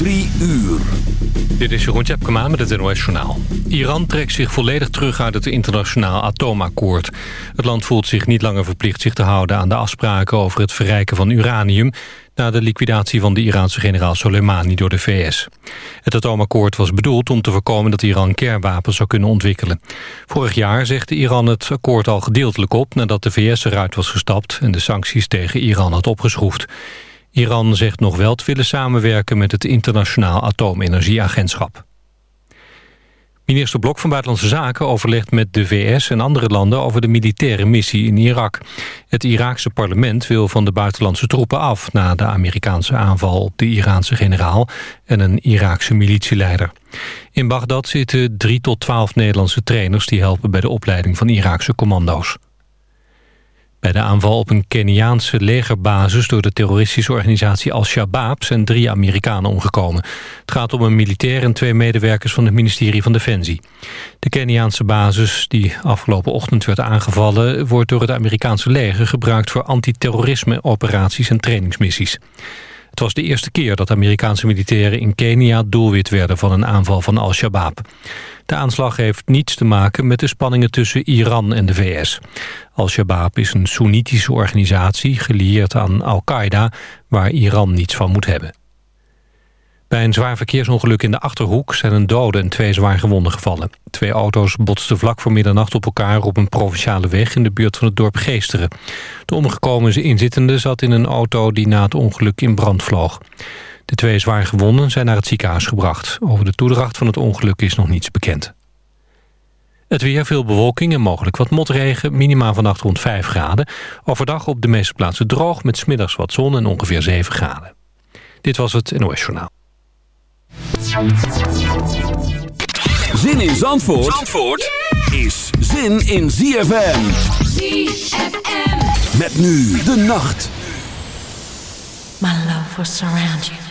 Drie uur. Dit is Jeroen Tjepkema met het NOS. Iran trekt zich volledig terug uit het internationaal atoomakkoord. Het land voelt zich niet langer verplicht zich te houden aan de afspraken over het verrijken van uranium... na de liquidatie van de Iraanse generaal Soleimani door de VS. Het atoomakkoord was bedoeld om te voorkomen dat Iran kernwapens zou kunnen ontwikkelen. Vorig jaar zegde Iran het akkoord al gedeeltelijk op nadat de VS eruit was gestapt... en de sancties tegen Iran had opgeschroefd. Iran zegt nog wel te willen samenwerken met het Internationaal Atoomenergieagentschap. Minister Blok van Buitenlandse Zaken overlegt met de VS en andere landen over de militaire missie in Irak. Het Iraakse parlement wil van de buitenlandse troepen af na de Amerikaanse aanval op de Iraanse generaal en een Iraakse militieleider. In Bagdad zitten 3 tot 12 Nederlandse trainers die helpen bij de opleiding van Iraakse commando's. Bij de aanval op een Keniaanse legerbasis door de terroristische organisatie Al-Shabaab zijn drie Amerikanen omgekomen. Het gaat om een militair en twee medewerkers van het ministerie van Defensie. De Keniaanse basis, die afgelopen ochtend werd aangevallen, wordt door het Amerikaanse leger gebruikt voor antiterrorisme operaties en trainingsmissies. Het was de eerste keer dat Amerikaanse militairen in Kenia doelwit werden van een aanval van Al-Shabaab. De aanslag heeft niets te maken met de spanningen tussen Iran en de VS. Al-Shabaab is een Soenitische organisatie gelieerd aan Al-Qaeda... waar Iran niets van moet hebben. Bij een zwaar verkeersongeluk in de Achterhoek zijn een dode en twee zwaar gewonden gevallen. Twee auto's botsten vlak voor middernacht op elkaar op een provinciale weg in de buurt van het dorp Geesteren. De omgekomen inzittende zat in een auto die na het ongeluk in brand vloog. De twee zwaar gewonden zijn naar het ziekenhuis gebracht. Over de toedracht van het ongeluk is nog niets bekend. Het weer, veel bewolking en mogelijk wat motregen. Minima vannacht rond 5 graden. Overdag op de meeste plaatsen droog met smiddags wat zon en ongeveer 7 graden. Dit was het NOS Journaal. Zin in Zandvoort, Zandvoort is zin in ZFM. ZFM. Met nu de nacht. My love will surround you.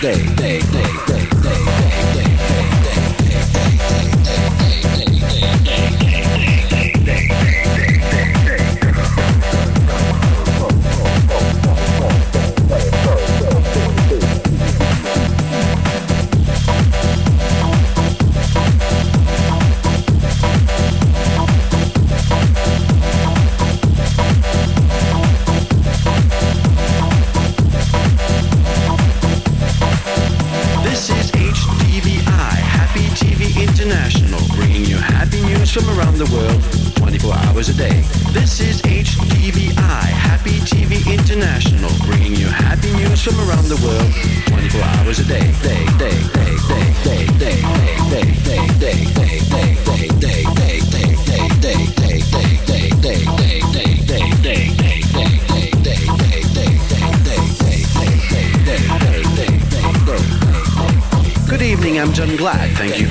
day, day, day, day.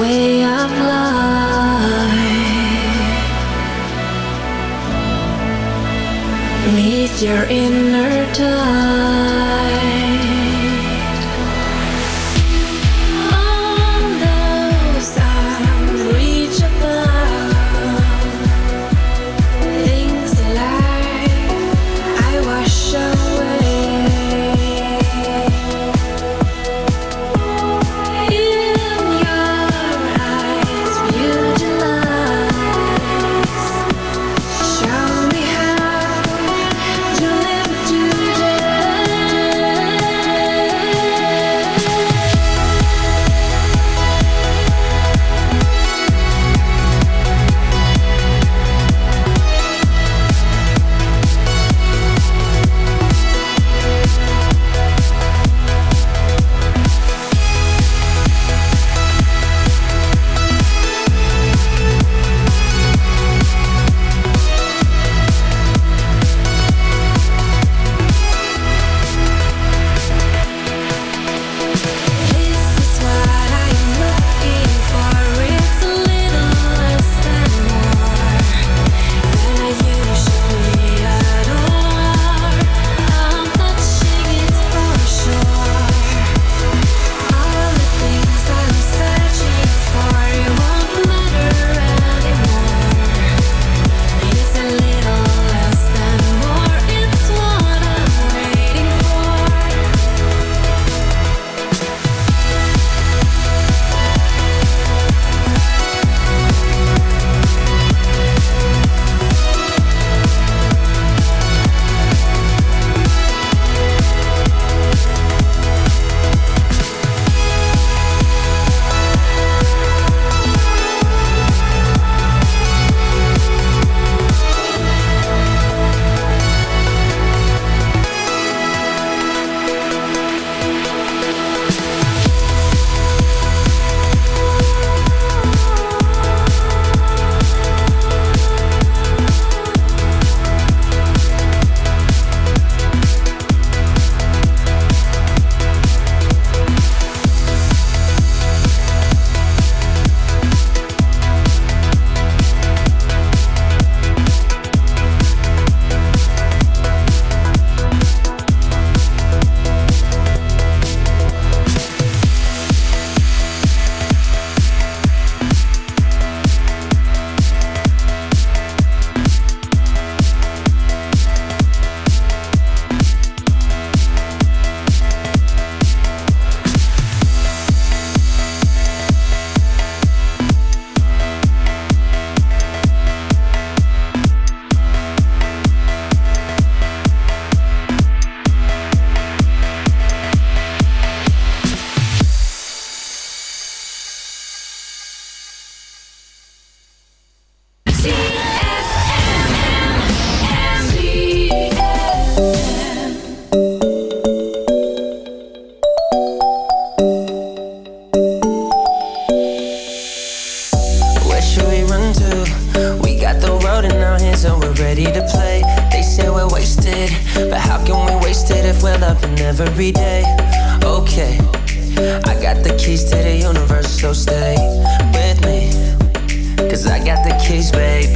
Way of life. Meet your inner tide. space, baby.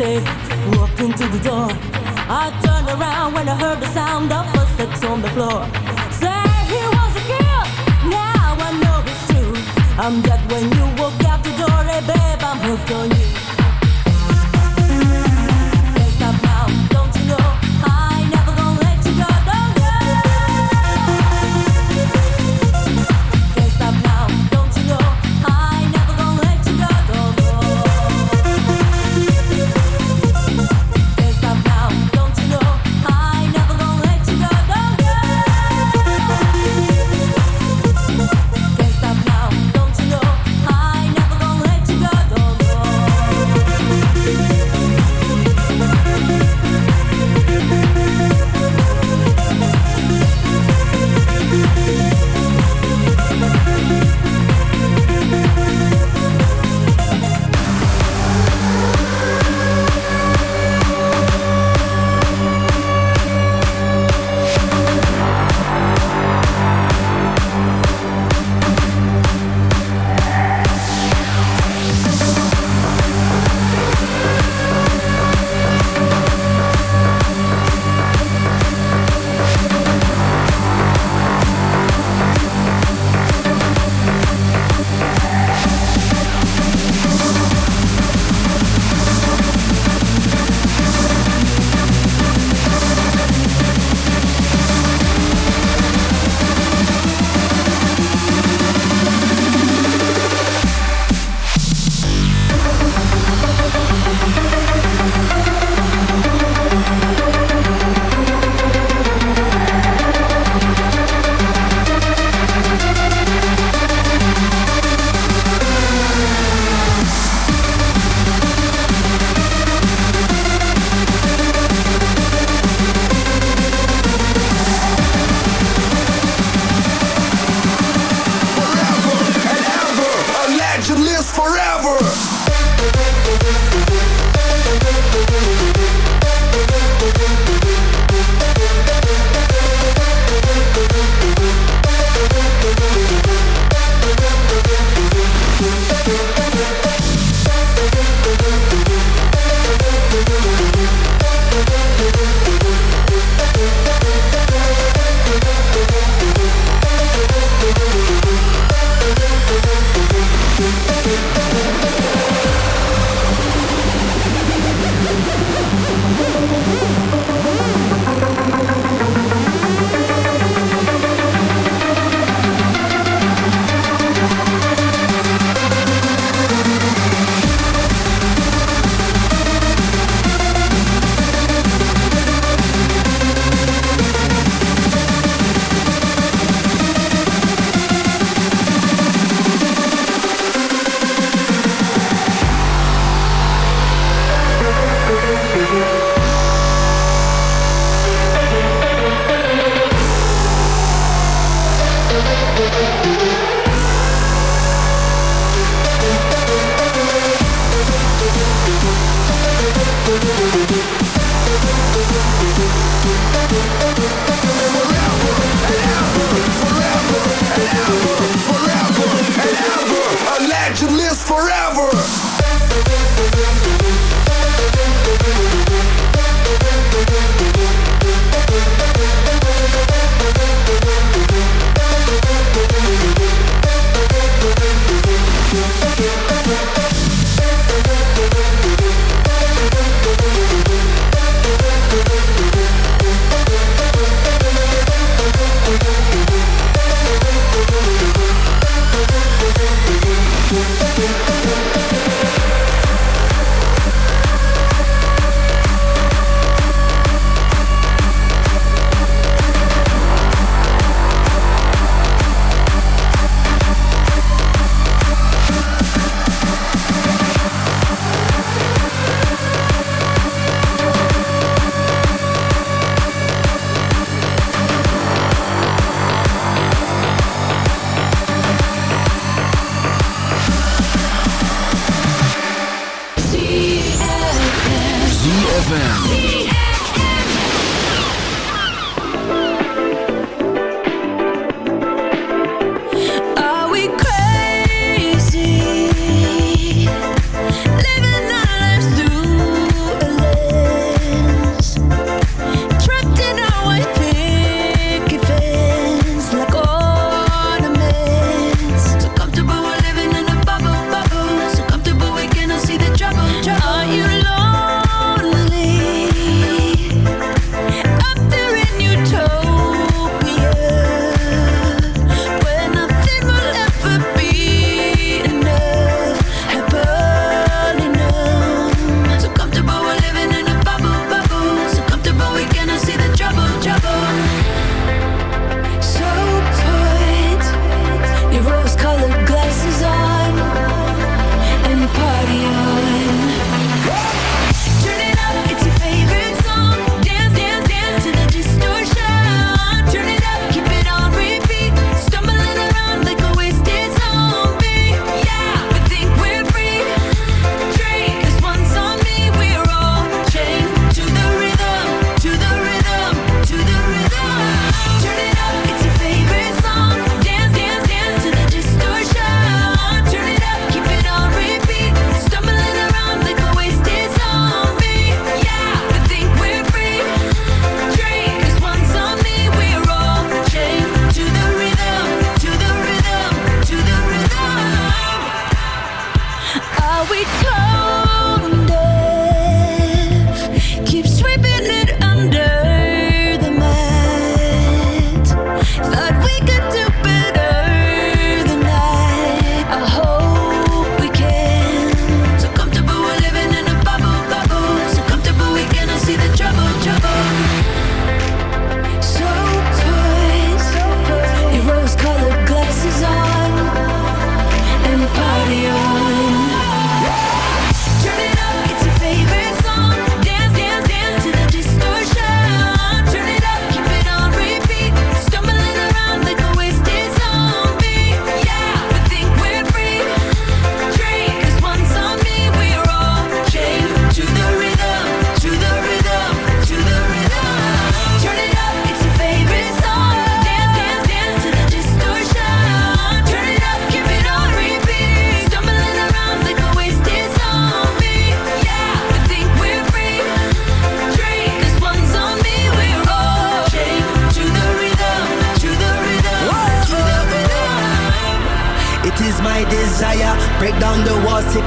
Take, walked into the door. I turned around when I heard the sound of footsteps on the floor. Say he was a kid, now I know it's true. I'm dead when you walk out the door, hey babe, I'm hooked on you.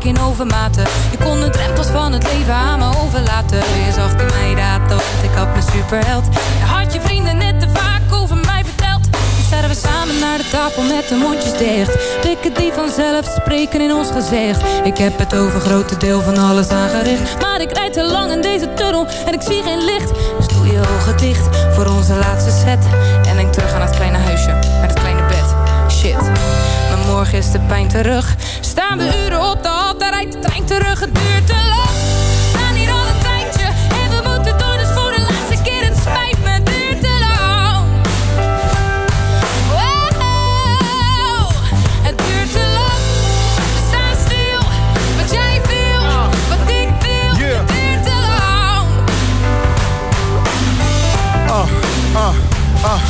Vaak in overmaten Je kon de drempels van het leven aan me overlaten. Je zag mij dat, want ik had mijn superheld. Je had je vrienden net te vaak over mij verteld? Nu staan we samen naar de tafel met de mondjes dicht. Blikken die vanzelf spreken in ons gezicht. Ik heb het over grote deel van alles aangericht. Maar ik rijd te lang in deze tunnel en ik zie geen licht. Dus doe je ogen dicht voor onze laatste set. En denk terug aan het kleine huisje, naar het kleine bed. Shit, maar morgen is de pijn terug. Staan we uren op de rijdt de trein terug Het duurt te lang. Staan hier al een tijdje. En we moeten door, dus voor de laatste keer Het spijt me, het duurt te lang. Wow, het duurt te lang. We staan stil, wat jij wil Wat ik wil, het duurt te lang. Ah, ah, ah.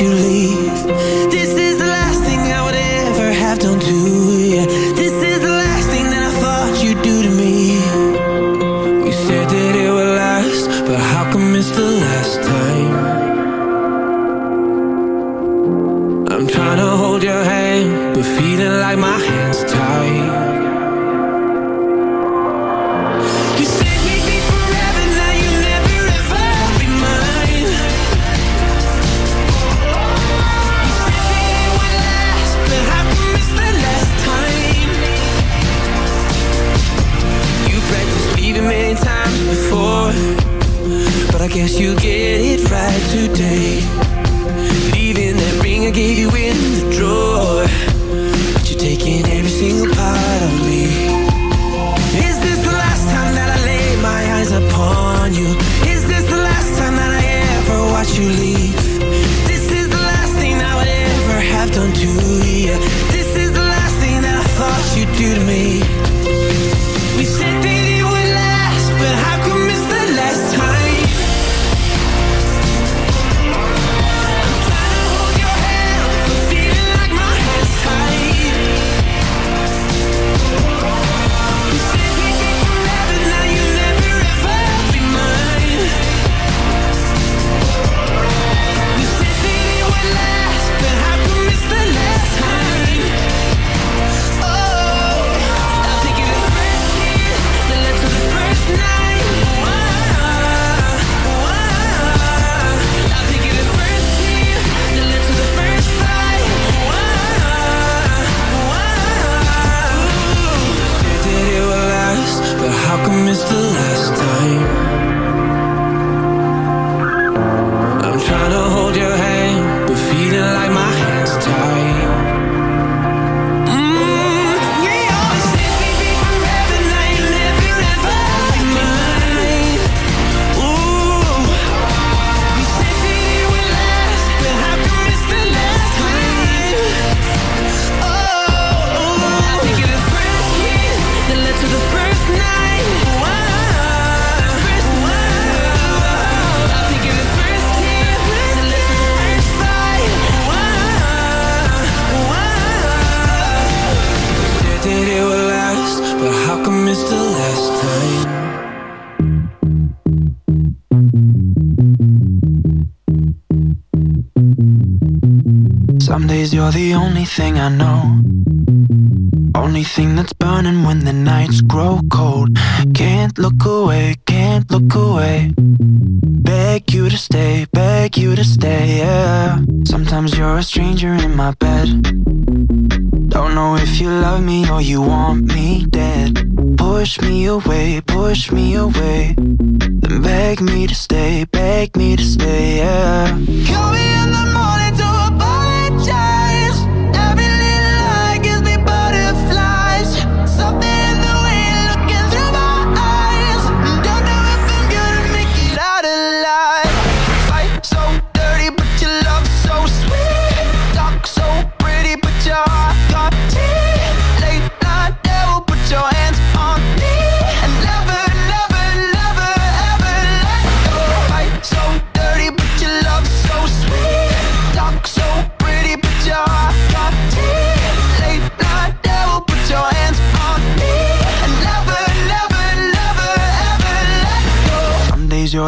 you leave. the only thing I know. Only thing that's burning when the nights grow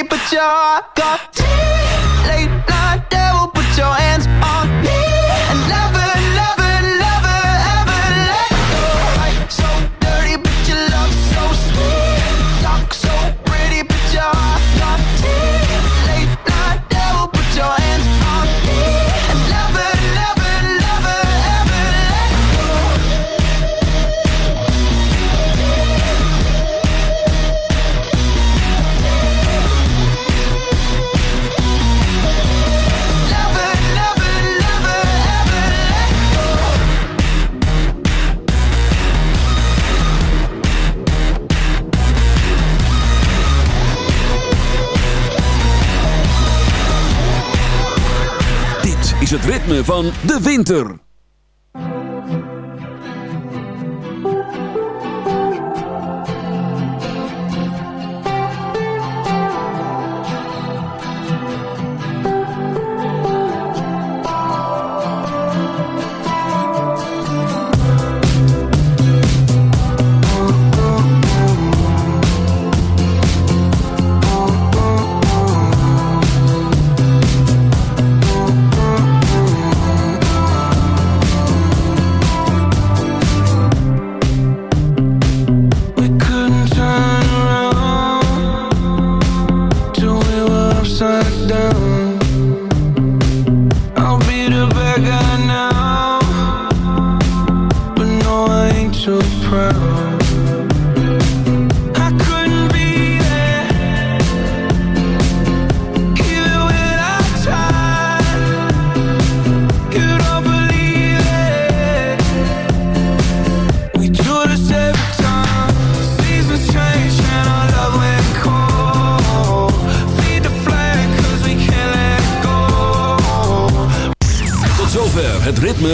but you're got late. van de winter.